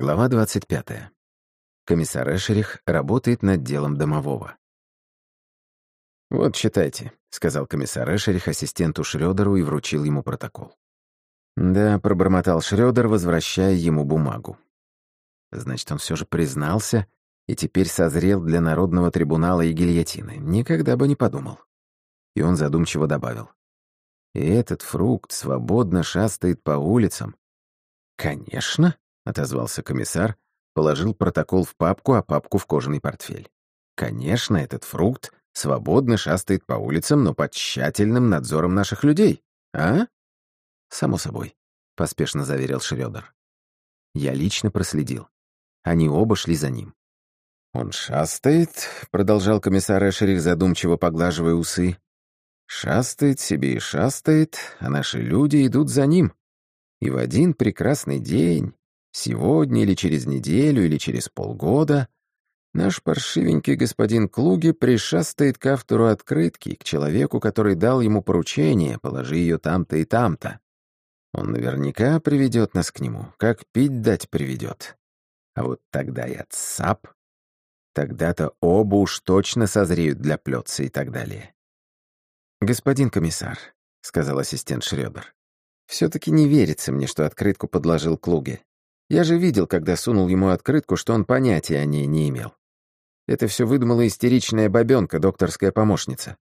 Глава 25. Комиссар Эшерих работает над делом домового. «Вот, читайте», — сказал комиссар Эшерих ассистенту Шрёдеру и вручил ему протокол. «Да», — пробормотал Шрёдер, возвращая ему бумагу. Значит, он все же признался и теперь созрел для народного трибунала и гильотины. Никогда бы не подумал. И он задумчиво добавил. «И этот фрукт свободно шастает по улицам». «Конечно», отозвался комиссар, положил протокол в папку, а папку в кожаный портфель. Конечно, этот фрукт свободно шастает по улицам, но под тщательным надзором наших людей, а? Само собой, поспешно заверил Шрёдер. Я лично проследил. Они оба шли за ним. «Он шастает», — продолжал комиссар Эшерих, задумчиво поглаживая усы. «Шастает себе и шастает, а наши люди идут за ним. И в один прекрасный день Сегодня или через неделю или через полгода наш паршивенький господин Клуги пришастает к автору открытки, к человеку, который дал ему поручение, положи ее там-то и там-то. Он наверняка приведет нас к нему, как пить дать приведет. А вот тогда я цап. Тогда-то оба уж точно созреют для плетца и так далее. «Господин комиссар», — сказал ассистент Шрёдер, — «все-таки не верится мне, что открытку подложил Клуге. Я же видел, когда сунул ему открытку, что он понятия о ней не имел. Это все выдумала истеричная бабенка, докторская помощница.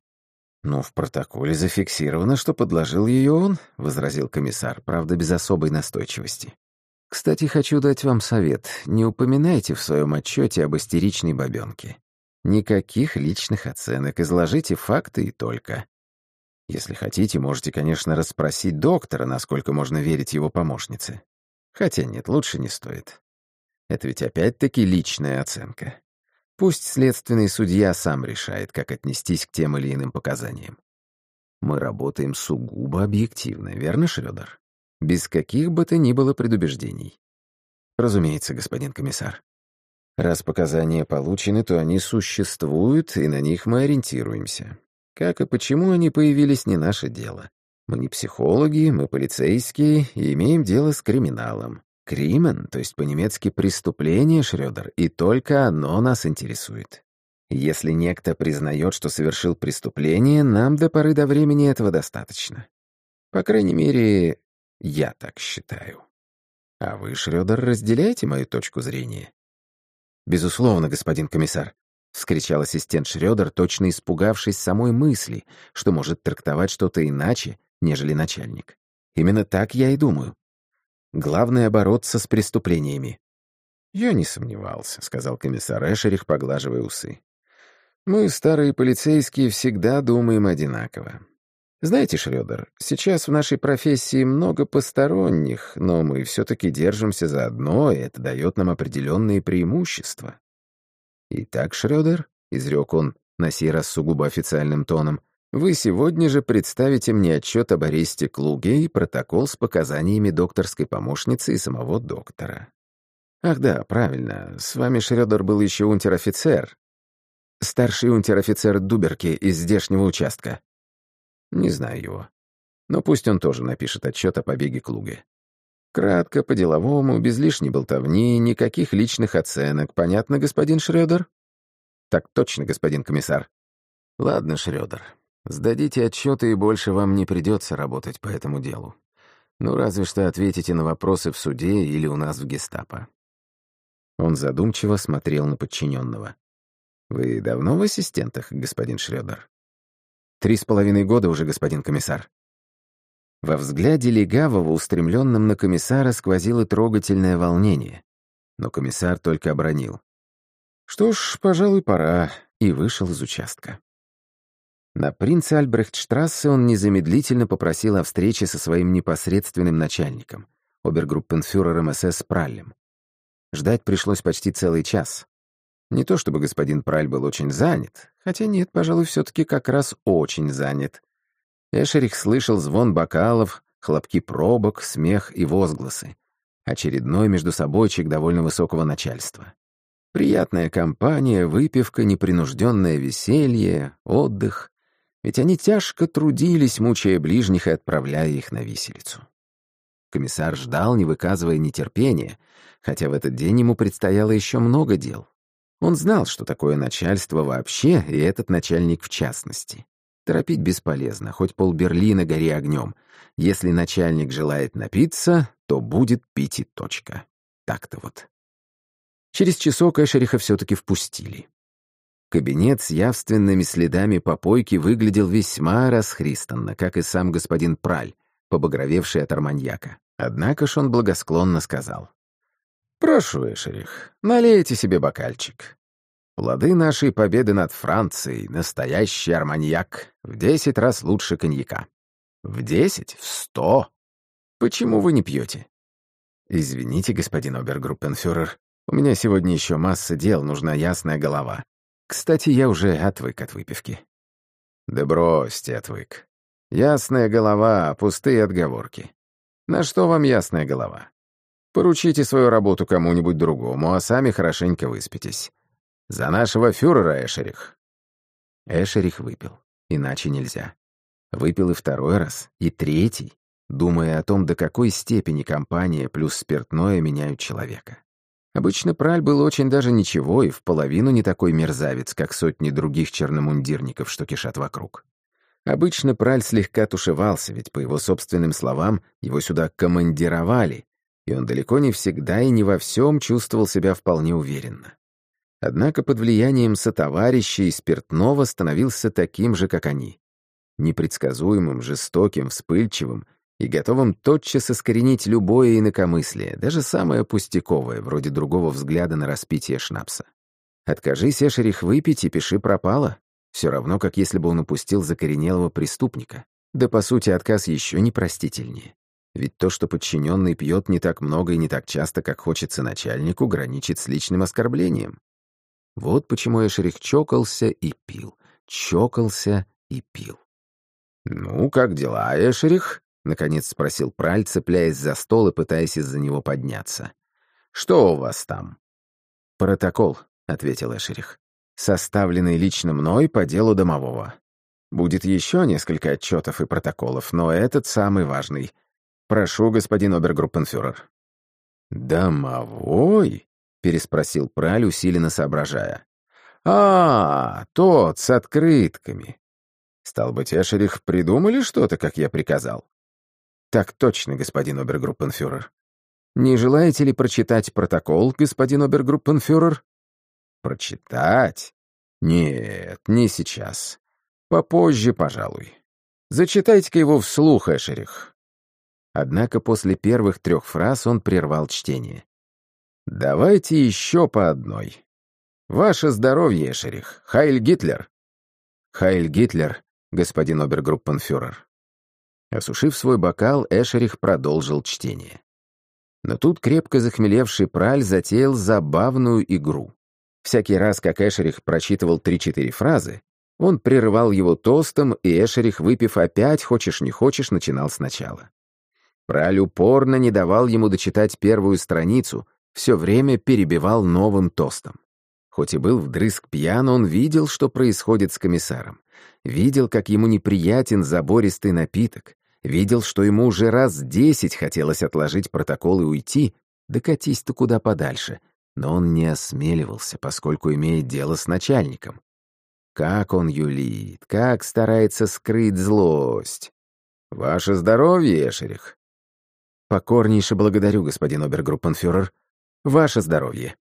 «Ну, в протоколе зафиксировано, что подложил ее он», — возразил комиссар, правда, без особой настойчивости. «Кстати, хочу дать вам совет. Не упоминайте в своем отчете об истеричной бабенке. Никаких личных оценок, изложите факты и только. Если хотите, можете, конечно, расспросить доктора, насколько можно верить его помощнице. Хотя нет, лучше не стоит. Это ведь опять-таки личная оценка. Пусть следственный судья сам решает, как отнестись к тем или иным показаниям. Мы работаем сугубо объективно, верно, Шрёдер? Без каких бы то ни было предубеждений. Разумеется, господин комиссар. Раз показания получены, то они существуют, и на них мы ориентируемся. Как и почему они появились, не наше дело. Мы не психологи, мы полицейские и имеем дело с криминалом. Кримен, то есть по-немецки «преступление», Шрёдер, и только оно нас интересует. Если некто признает, что совершил преступление, нам до поры до времени этого достаточно. По крайней мере, я так считаю. А вы, Шрёдер, разделяете мою точку зрения? Безусловно, господин комиссар, — вскричал ассистент Шрёдер, точно испугавшись самой мысли, что может трактовать что-то иначе, нежели начальник. Именно так я и думаю. Главное — бороться с преступлениями. «Я не сомневался», — сказал комиссар Эшерих, поглаживая усы. «Мы, старые полицейские, всегда думаем одинаково. Знаете, Шрёдер, сейчас в нашей профессии много посторонних, но мы все-таки держимся за одно, и это дает нам определенные преимущества». «Итак, Шрёдер», — изрек он, на сей раз сугубо официальным тоном, вы сегодня же представите мне отчет об аресте Клуге и протокол с показаниями докторской помощницы и самого доктора. Ах да, правильно, с вами Шрёдер был еще унтер-офицер. Старший унтер-офицер Дуберки из здешнего участка. Не знаю его. Но пусть он тоже напишет отчет о побеге Клуге. Кратко, по-деловому, без лишней болтовни, никаких личных оценок. Понятно, господин Шрёдер? Так точно, господин комиссар. Ладно, Шрёдер, Сдадите отчеты, и больше вам не придется работать по этому делу. Ну, разве что ответите на вопросы в суде или у нас в гестапо». Он задумчиво смотрел на подчиненного. «Вы давно в ассистентах, господин Шрёдер?» «Три с половиной года уже, господин комиссар». Во взгляде Легавого, устремленном на комиссара, сквозило трогательное волнение. Но комиссар только обронил. «Что ж, пожалуй, пора», и вышел из участка. На принца Альбрехтштрассе он незамедлительно попросил о встрече со своим непосредственным начальником, обергруппенфюрером СС Праллем. Ждать пришлось почти целый час. Не то чтобы господин Праль был очень занят, хотя нет, пожалуй, все-таки как раз очень занят. Эшерих слышал звон бокалов, хлопки пробок, смех и возгласы. Очередной междусобойчик довольно высокого начальства. Приятная компания, выпивка, непринужденное веселье, отдых ведь они тяжко трудились, мучая ближних и отправляя их на виселицу. Комиссар ждал, не выказывая нетерпения, Хотя в этот день ему предстояло еще много дел. Он знал, что такое начальство вообще, и этот начальник в частности. Торопить бесполезно, хоть пол Берлина гори огнем. Если начальник желает напиться, то будет пить и точка. Так-то вот. Через часок Эшериха все-таки впустили. Кабинет с явственными следами попойки выглядел весьма расхристанно, как и сам господин Праль, побагровевший от арманьяка. Однако ж он благосклонно сказал. «Прошу, Эшерих, налейте себе бокальчик. Плоды нашей победы над Францией — настоящий арманьяк, в десять раз лучше коньяка. В десять? В сто? Почему вы не пьете?» «Извините, господин обергруппенфюрер, у меня сегодня еще масса дел, нужна ясная голова. Кстати, я уже отвык от выпивки. Да бросьте, отвык. Ясная голова, пустые отговорки. На что вам ясная голова? Поручите свою работу кому-нибудь другому, а сами хорошенько выспитесь. За нашего фюрера, Эшерих. Эшерих выпил. Иначе нельзя. Выпил и второй раз, и третий, думая о том, до какой степени компания плюс спиртное меняют человека. Обычно Праль был очень даже ничего и в половину не такой мерзавец, как сотни других черномундирников, что кишат вокруг. Обычно Праль слегка тушевался, ведь, по его собственным словам, его сюда командировали, и он далеко не всегда и не во всем чувствовал себя вполне уверенно. Однако под влиянием сотоварищей спиртного становился таким же, как они. Непредсказуемым, жестоким, вспыльчивым и готовым тотчас искоренить любое инакомыслие, даже самое пустяковое, вроде другого взгляда на распитие шнапса. Откажись, Эшерих, выпить и пиши пропало. Все равно, как если бы он упустил закоренелого преступника. Да, по сути, отказ еще непростительнее. Ведь то, что подчиненный пьет не так много и не так часто, как хочется начальнику, граничит с личным оскорблением. Вот почему Эшерих чокался и пил, чокался и пил. «Ну, как дела, Эшерих?» Наконец спросил Праль, цепляясь за стол и пытаясь из-за него подняться. «Что у вас там?» «Протокол», — ответил Эшерих, «составленный лично мной по делу домового. Будет еще несколько отчетов и протоколов, но этот самый важный. Прошу, господин обергруппенфюрер». «Домовой?» — переспросил Праль, усиленно соображая. «А, тот с открытками. Стал быть, Эшерих придумали что-то, как я приказал?» «Так точно, господин обергруппенфюрер. Не желаете ли прочитать протокол, господин обергруппенфюрер?» «Прочитать? Нет, не сейчас. Попозже, пожалуй. Зачитайте-ка его вслух, Эшерих». Однако после первых трех фраз он прервал чтение. «Давайте еще по одной. Ваше здоровье, Эшерих. Хайль Гитлер». «Хайль Гитлер, господин обергруппенфюрер». Осушив свой бокал, Эшерих продолжил чтение. Но тут крепко захмелевший Праль затеял забавную игру. Всякий раз, как Эшерих прочитывал три-четыре фразы, он прерывал его тостом, и Эшерих, выпив опять, хочешь не хочешь, начинал сначала. Праль упорно не давал ему дочитать первую страницу, все время перебивал новым тостом. Хоть и был вдрызг пьян, он видел, что происходит с комиссаром. Видел, как ему неприятен забористый напиток. Видел, что ему уже раз десять хотелось отложить протокол и уйти, докатись-то куда подальше. Но он не осмеливался, поскольку имеет дело с начальником. Как он юлит, как старается скрыть злость. «Ваше здоровье, Эшерих!» «Покорнейше благодарю, господин обергруппенфюрер. Ваше здоровье!»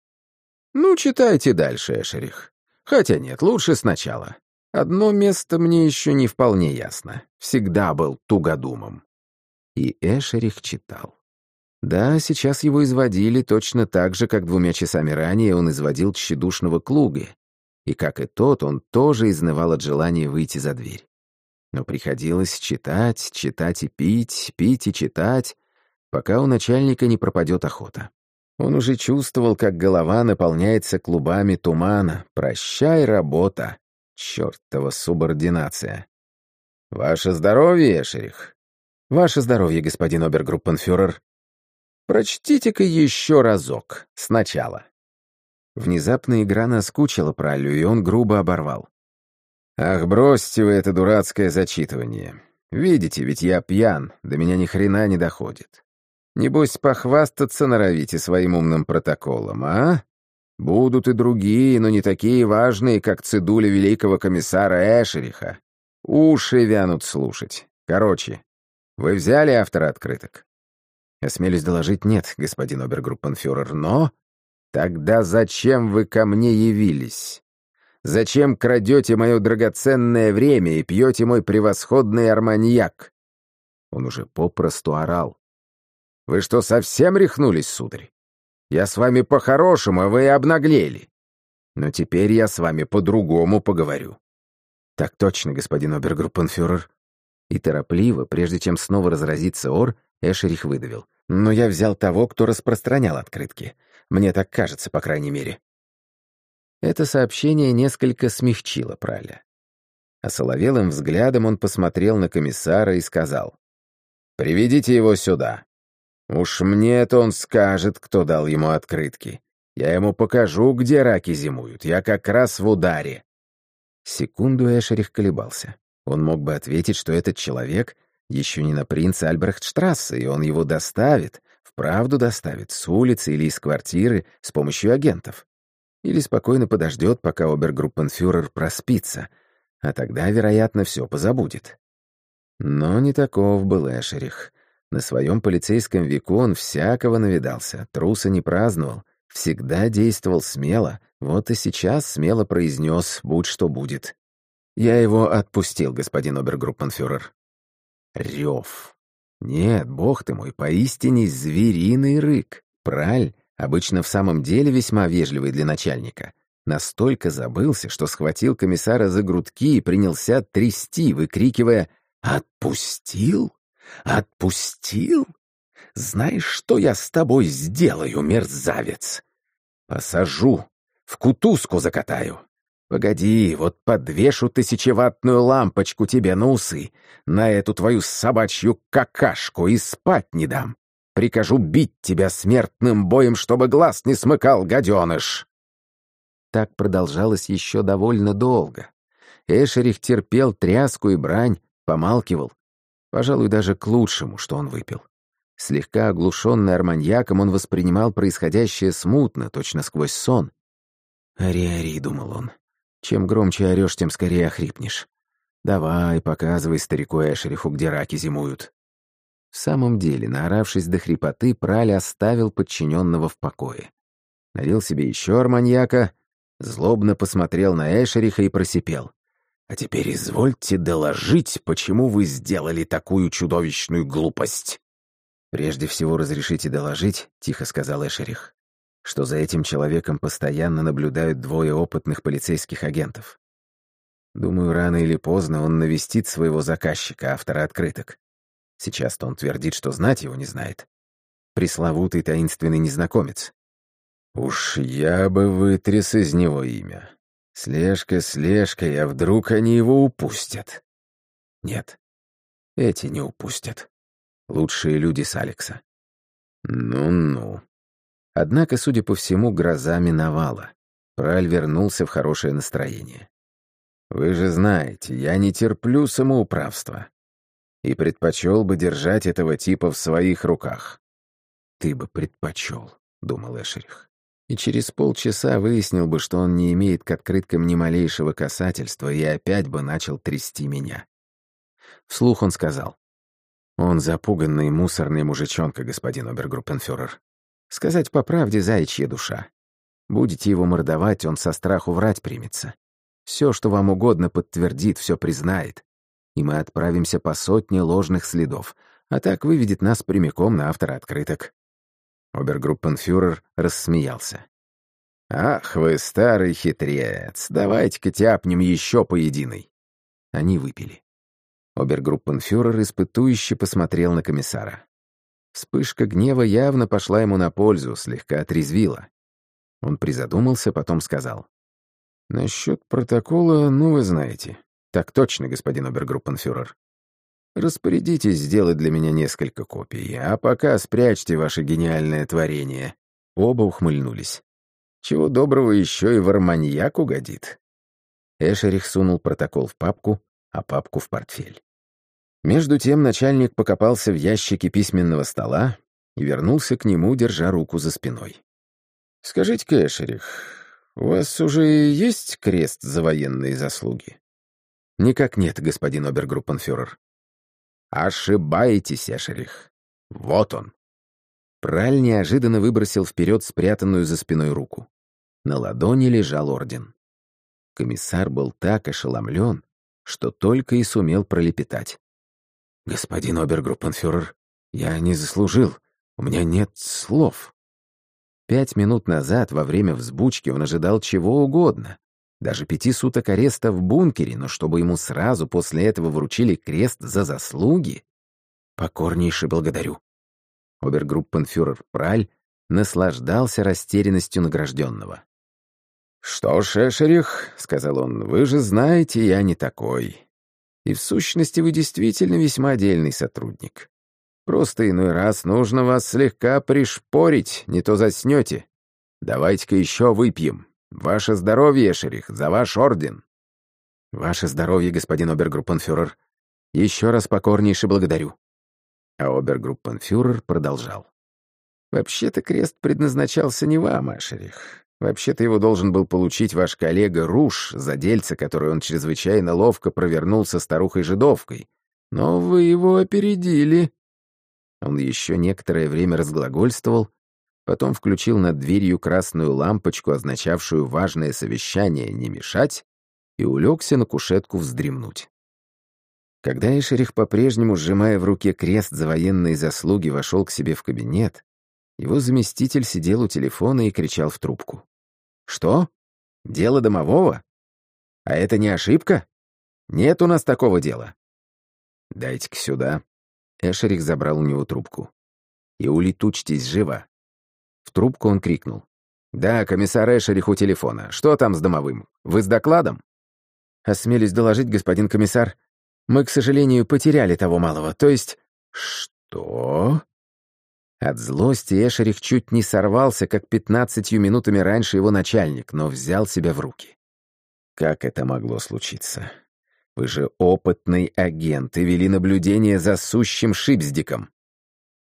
«Ну, читайте дальше, Эшерих. Хотя нет, лучше сначала. Одно место мне еще не вполне ясно. Всегда был тугодумом. И Эшерих читал. Да, сейчас его изводили точно так же, как двумя часами ранее он изводил тщедушного Клуга. И как и тот, он тоже изнывал от желания выйти за дверь. Но приходилось читать, читать и пить, пить и читать, пока у начальника не пропадет охота. Он уже чувствовал, как голова наполняется клубами тумана. «Прощай, работа!» Чёртова субординация. «Ваше здоровье, Эшерих!» «Ваше здоровье, господин обергруппенфюрер!» «Прочтите-ка еще разок, сначала». Внезапно игра наскучила Пралю, и он грубо оборвал. «Ах, бросьте вы это дурацкое зачитывание. Видите, ведь я пьян, до меня ни хрена не доходит. Небось, похвастаться норовите своим умным протоколом, а? Будут и другие, но не такие важные, как цедуля великого комиссара Эшериха. Уши вянут слушать. Короче, вы взяли автора открыток? Осмелюсь доложить, нет, господин обергруппенфюрер, но... Тогда зачем вы ко мне явились? Зачем крадете мое драгоценное время и пьете мой превосходный арманьяк? Он уже попросту орал. Вы что, совсем рехнулись, сударь? Я с вами по-хорошему, а вы обнаглели. Но теперь я с вами по-другому поговорю. Так точно, господин обергруппенфюрер. И торопливо, прежде чем снова разразиться ор, Эшерих выдавил. Но я взял того, кто распространял открытки. Мне так кажется, по крайней мере. Это сообщение несколько смягчило Праля. А соловелым взглядом он посмотрел на комиссара и сказал. «Приведите его сюда. Уж мне-то он скажет, кто дал ему открытки. Я ему покажу, где раки зимуют. Я как раз в ударе. Секунду Эшерих колебался. Он мог бы ответить, что этот человек еще не на принца Альбрехтштрассе, и он его доставит, вправду доставит, с улицы или из квартиры с помощью агентов. Или спокойно подождет, пока обергруппенфюрер проспится, а тогда, вероятно, все позабудет. Но не таков был Эшерих. На своем полицейском веку он всякого навидался, труса не праздновал, всегда действовал смело, вот и сейчас смело произнес «будь что будет». Я его отпустил, господин обергруппенфюрер. Рев. Нет, бог ты мой, поистине звериный рык. Праль, обычно в самом деле весьма вежливый для начальника, настолько забылся, что схватил комиссара за грудки и принялся трясти, выкрикивая «Отпустил? Отпустил? Знаешь, что я с тобой сделаю, мерзавец? Посажу, в кутузку закатаю. Погоди, вот подвешу тысячеватную лампочку тебе на усы, на эту твою собачью какашку и спать не дам. Прикажу бить тебя смертным боем, чтобы глаз не смыкал, гаденыш. Так продолжалось еще довольно долго. Эшерих терпел тряску и брань, помалкивал, Пожалуй, даже к лучшему, что он выпил. Слегка оглушенный арманьяком, он воспринимал происходящее смутно, точно сквозь сон. «Ари-ари», — думал он. «Чем громче орёшь, тем скорее охрипнешь. Давай, показывай старику Эшериху, где раки зимуют». В самом деле, наоравшись до хрипоты, Праль оставил подчиненного в покое. Налил себе еще арманьяка, злобно посмотрел на Эшериха и просипел. А теперь извольте доложить, почему вы сделали такую чудовищную глупость. Прежде всего разрешите доложить, тихо сказал Эшерих, что за этим человеком постоянно наблюдают двое опытных полицейских агентов. Думаю, рано или поздно он навестит своего заказчика, автора открыток. Сейчас-то он твердит, что знать его не знает. Пресловутый таинственный незнакомец. Уж я бы вытряс из него имя. Слежка слежкой, а вдруг они его упустят? Нет, эти не упустят. Лучшие люди с Алекса. Ну-ну. Однако, судя по всему, гроза миновала. Праль вернулся в хорошее настроение. Вы же знаете, я не терплю самоуправства. И предпочел бы держать этого типа в своих руках. Ты бы предпочел, думал Эшерих и через полчаса выяснил бы, что он не имеет к открыткам ни малейшего касательства и опять бы начал трясти меня. Вслух он сказал. «Он запуганный мусорный мужичонка, господин обергруппенфюрер. Сказать по правде, заячья душа. Будете его мордовать, он со страху врать примется. Все, что вам угодно, подтвердит, все признает. И мы отправимся по сотне ложных следов, а так выведет нас прямиком на автора открыток. Обергруппенфюрер рассмеялся. «Ах вы, старый хитрец, давайте-ка тяпнем еще поединой». Они выпили. Обергруппенфюрер испытующе посмотрел на комиссара. Вспышка гнева явно пошла ему на пользу, слегка отрезвила. Он призадумался, потом сказал. «Насчет протокола, ну, вы знаете. Так точно, господин обергруппенфюрер. Распорядитесь сделать для меня несколько копий, а пока спрячьте ваше гениальное творение». Оба ухмыльнулись. Чего доброго еще и варманьяк угодит. Эшерих сунул протокол в папку, а папку в портфель. Между тем начальник покопался в ящике письменного стола, и вернулся к нему, держа руку за спиной. «Скажите-ка, Эшерих, у вас уже есть крест за военные заслуги?» «Никак нет, господин обергруппенфюрер». «Ошибаетесь, Эшерих. Вот он». Праль неожиданно выбросил вперед спрятанную за спиной руку. На ладони лежал орден. Комиссар был так ошеломлен, что только и сумел пролепетать. «Господин обергруппенфюрер, я не заслужил. У меня нет слов». Пять минут назад, во время взбучки, он ожидал чего угодно. Даже пяти суток ареста в бункере, но чтобы ему сразу после этого вручили крест за заслуги? Покорнейше благодарю. Обергруппенфюрер Праль наслаждался растерянностью награжденного. «Что ж, Эшерих, — сказал он, — вы же знаете, я не такой. И в сущности вы действительно весьма отдельный сотрудник. Просто иной раз нужно вас слегка пришпорить, не то заснете. Давайте-ка еще выпьем. Ваше здоровье, Эшерих, за ваш орден!» «Ваше здоровье, господин обергруппенфюрер. Еще раз покорнейше благодарю». А обергруппенфюрер продолжал. «Вообще-то крест предназначался не вам, Эшерих. Вообще-то его должен был получить ваш коллега Руш за которое он чрезвычайно ловко провернул со старухой-жидовкой. Но вы его опередили. Он еще некоторое время разглагольствовал, потом включил над дверью красную лампочку, означавшую важное совещание «не мешать», и улегся на кушетку вздремнуть. Когда Эшерих, по-прежнему сжимая в руке крест за военные заслуги, вошел к себе в кабинет, его заместитель сидел у телефона и кричал в трубку. Что? Дело домового? А это не ошибка? Нет у нас такого дела. Дайте-ка сюда. Эшерих забрал у него трубку. И улетучьтесь живо. В трубку он крикнул. «Да, комиссар Эшерих у телефона. Что там с домовым? Вы с докладом?» «Осмелюсь доложить, господин комиссар. Мы, к сожалению, потеряли того малого. То есть...» «Что?» От злости Эшерих чуть не сорвался, как пятнадцатью минутами раньше его начальник, но взял себя в руки. Как это могло случиться? Вы же опытный агент и вели наблюдение за сущим шипздиком.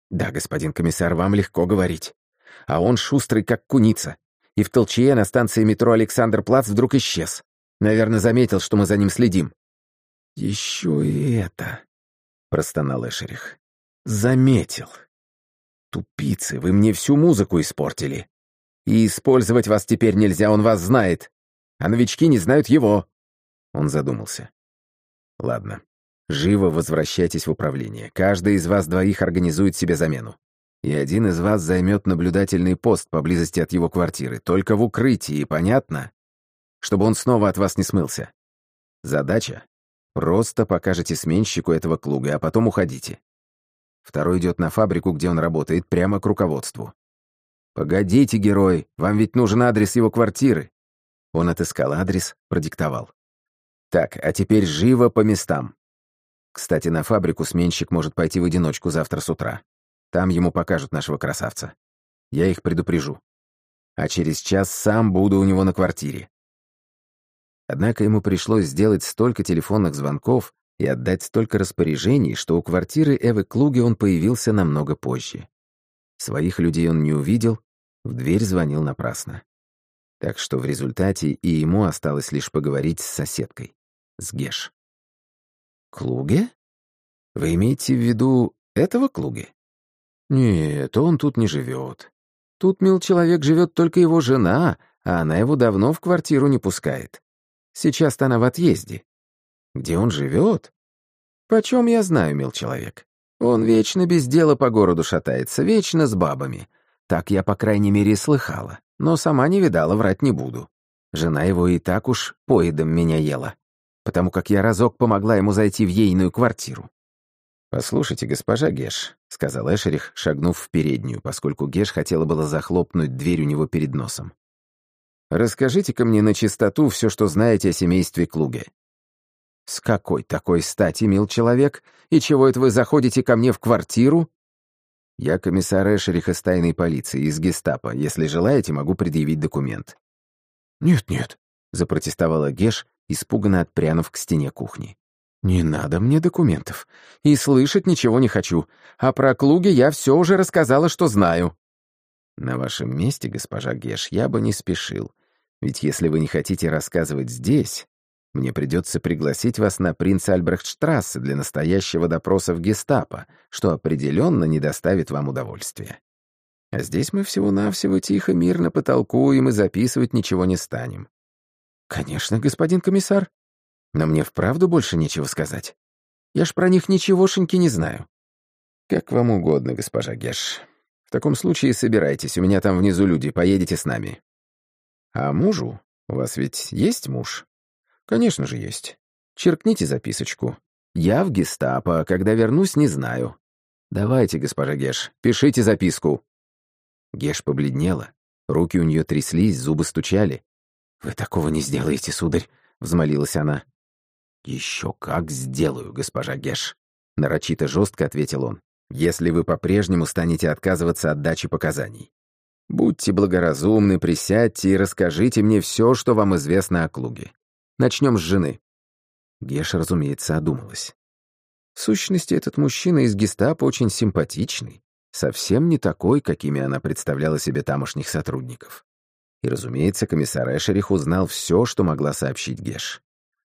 Да, господин комиссар, вам легко говорить. А он шустрый, как куница. И в толчье на станции метро Александр Плац вдруг исчез. Наверное, заметил, что мы за ним следим. «Еще и это», — простонал Эшерих. «Заметил. Тупицы, вы мне всю музыку испортили. И использовать вас теперь нельзя, он вас знает. А новички не знают его. Он задумался. Ладно. Живо возвращайтесь в управление. Каждый из вас двоих организует себе замену. И один из вас займет наблюдательный пост поблизости от его квартиры, только в укрытии, понятно? Чтобы он снова от вас не смылся. Задача — просто покажете сменщику этого клуга, а потом уходите. Второй идет на фабрику, где он работает, прямо к руководству. «Погодите, герой, вам ведь нужен адрес его квартиры». Он отыскал адрес, продиктовал. «Так, а теперь живо по местам. Кстати, на фабрику сменщик может пойти в одиночку завтра с утра. Там ему покажут нашего красавца. Я их предупрежу. А через час сам буду у него на квартире». Однако ему пришлось сделать столько телефонных звонков, и отдать столько распоряжений, что у квартиры Эвы Клуги он появился намного позже. Своих людей он не увидел, в дверь звонил напрасно. Так что в результате и ему осталось лишь поговорить с соседкой, с Геш. «Клуге? Вы имеете в виду этого Клуге?» «Нет, он тут не живет. Тут, мил человек, живет только его жена, а она его давно в квартиру не пускает. Сейчас-то она в отъезде. Где он живет? Почем я знаю, мил человек? Он вечно без дела по городу шатается, вечно с бабами. Так я, по крайней мере, слыхала, но сама не видала, врать не буду. Жена его и так уж поедом меня ела, потому как я разок помогла ему зайти в ейную квартиру. «Послушайте, госпожа Геш», — сказал Эшерих, шагнув в переднюю, поскольку Геш хотела было захлопнуть дверь у него перед носом. «Расскажите-ка мне на чистоту все, что знаете о семействе Клуге. «С какой такой стати, мил человек? И чего это вы заходите ко мне в квартиру?» «Я комиссар Эшерих из тайной полиции, из гестапо. Если желаете, могу предъявить документ». «Нет-нет», — запротестовала Геш, испуганно отпрянув к стене кухни. «Не надо мне документов. И слышать ничего не хочу. А про Клуги я все уже рассказала, что знаю». «На вашем месте, госпожа Геш, я бы не спешил. Ведь если вы не хотите рассказывать здесь, мне придется пригласить вас на принца Альбрехтштрассе для настоящего допроса в гестапо, что определенно не доставит вам удовольствия. А здесь мы всего-навсего тихо, мирно потолкуем и записывать ничего не станем». «Конечно, господин комиссар», но мне вправду больше нечего сказать. Я ж про них ничегошеньки не знаю. Как вам угодно, госпожа Геш. В таком случае собирайтесь, у меня там внизу люди, поедете с нами. А мужу? У вас ведь есть муж? Конечно же есть. Черкните записочку. Я в гестапо, а когда вернусь, не знаю. Давайте, госпожа Геш, пишите записку. Геш побледнела. Руки у нее тряслись, зубы стучали. «Вы такого не сделаете, сударь», — взмолилась она. «Еще как сделаю, госпожа Геш», — нарочито жестко ответил он, «если вы по-прежнему станете отказываться от дачи показаний. Будьте благоразумны, присядьте и расскажите мне все, что вам известно о Клуге. Начнем с жены». Геш, разумеется, одумалась. В сущности, этот мужчина из гестапо очень симпатичный, совсем не такой, какими она представляла себе тамошних сотрудников. И, разумеется, комиссар Эшерих узнал все, что могла сообщить Геш.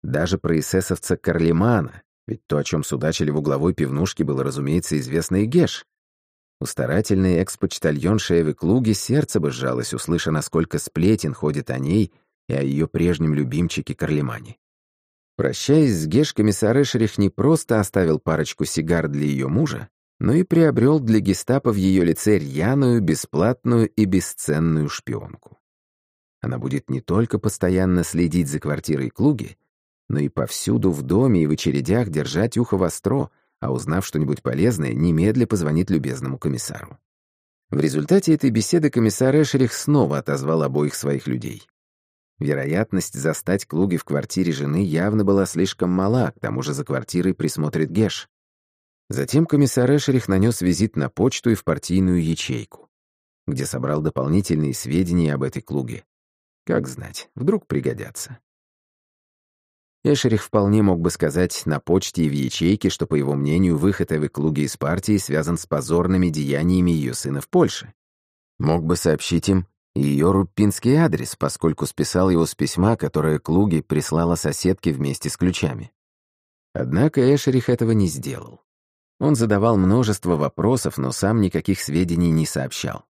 Даже про эсэсовца Карлимана, ведь то, о чем судачили в угловой пивнушке, было, разумеется, известно и Геш. У старательной экс-почтальонши Эвы Клуги сердце бы сжалось, услыша, насколько сплетен ходит о ней и о ее прежнем любимчике Карлимане. Прощаясь с Геш, комиссар Эшерих не просто оставил парочку сигар для ее мужа, но и приобрел для гестапо в ее лице рьяную, бесплатную и бесценную шпионку. Она будет не только постоянно следить за квартирой Клуги, но и повсюду в доме и в очередях держать ухо востро, а узнав что-нибудь полезное, немедля позвонит любезному комиссару. В результате этой беседы комиссар Эшерих снова отозвал обоих своих людей. Вероятность застать Клуги в квартире жены явно была слишком мала, к тому же за квартирой присмотрит Геш. Затем комиссар Эшерих нанес визит на почту и в партийную ячейку, где собрал дополнительные сведения об этой Клуге. Как знать, вдруг пригодятся. Эшерих вполне мог бы сказать на почте и в ячейке, что, по его мнению, выход Эвы Клуги из партии связан с позорными деяниями ее сына в Польше. Мог бы сообщить им ее руппинский адрес, поскольку списал его с письма, которое Клуги прислала соседке вместе с ключами. Однако Эшерих этого не сделал. Он задавал множество вопросов, но сам никаких сведений не сообщал.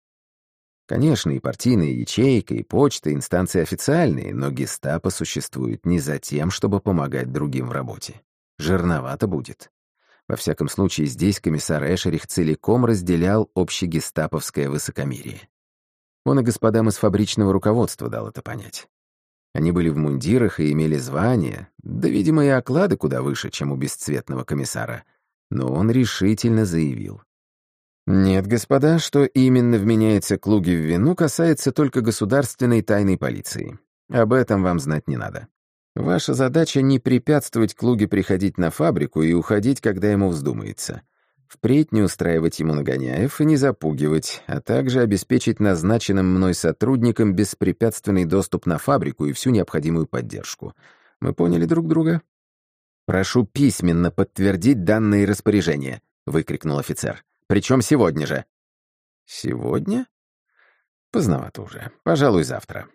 Конечно, и партийная ячейка, и почта — инстанции официальные, но гестапо существует не за тем, чтобы помогать другим в работе. Жирновато будет. Во всяком случае, здесь комиссар Эшерих целиком разделял общегестаповское высокомерие. Он и господам из фабричного руководства дал это понять. Они были в мундирах и имели звания, да, видимо, и оклады куда выше, чем у бесцветного комиссара. Но он решительно заявил. Нет, господа, что именно вменяется Клуге в вину, касается только государственной тайной полиции. Об этом вам знать не надо. Ваша задача не препятствовать Клуге приходить на фабрику и уходить, когда ему вздумается. Впредь не устраивать ему нагоняев и не запугивать, а также обеспечить назначенным мной сотрудникам беспрепятственный доступ на фабрику и всю необходимую поддержку. Мы поняли друг друга? «Прошу письменно подтвердить данные распоряжения», — выкрикнул офицер. Причем сегодня же». «Сегодня?» «Поздновато уже. Пожалуй, завтра.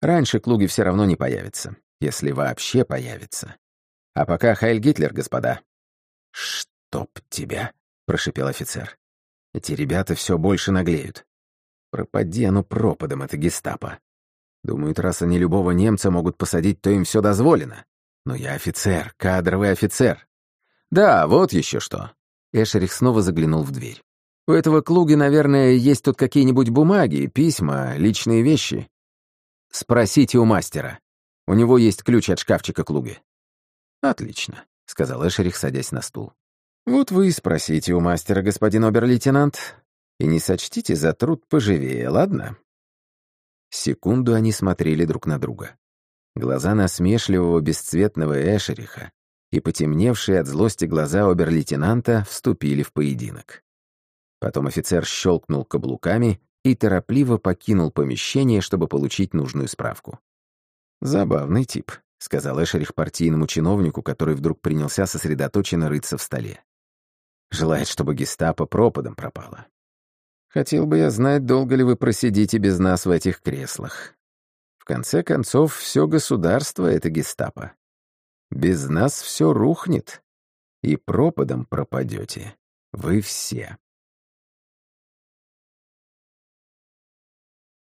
Раньше Клуги все равно не появится, если вообще появится. А пока Хайль Гитлер, господа». «Чтоб тебя!» — прошипел офицер. «Эти ребята все больше наглеют. Пропади оно пропадом, это гестапо. Думают, раз они любого немца могут посадить, то им все дозволено. Но я офицер, кадровый офицер. Да, вот еще что. Эшерих снова заглянул в дверь. «У этого Клуги, наверное, есть тут какие-нибудь бумаги, письма, личные вещи. Спросите у мастера. У него есть ключ от шкафчика Клуги». «Отлично», — сказал Эшерих, садясь на стул. «Вот вы и спросите у мастера, господин обер-лейтенант, и не сочтите за труд поживее, ладно?» Секунду они смотрели друг на друга. Глаза насмешливого бесцветного Эшериха и потемневшие от злости глаза обер-лейтенанта вступили в поединок. Потом офицер щелкнул каблуками и торопливо покинул помещение, чтобы получить нужную справку. Забавный тип. сказал Эшерих партийному чиновнику, который вдруг принялся сосредоточенно рыться в столе. Желает, чтобы гестапо пропадом пропало. Хотел бы я знать, долго ли вы просидите без нас в этих креслах. В конце концов, все государство — это гестапо. Без нас все рухнет, и пропадом пропадете вы все.